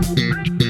Mm-hmm.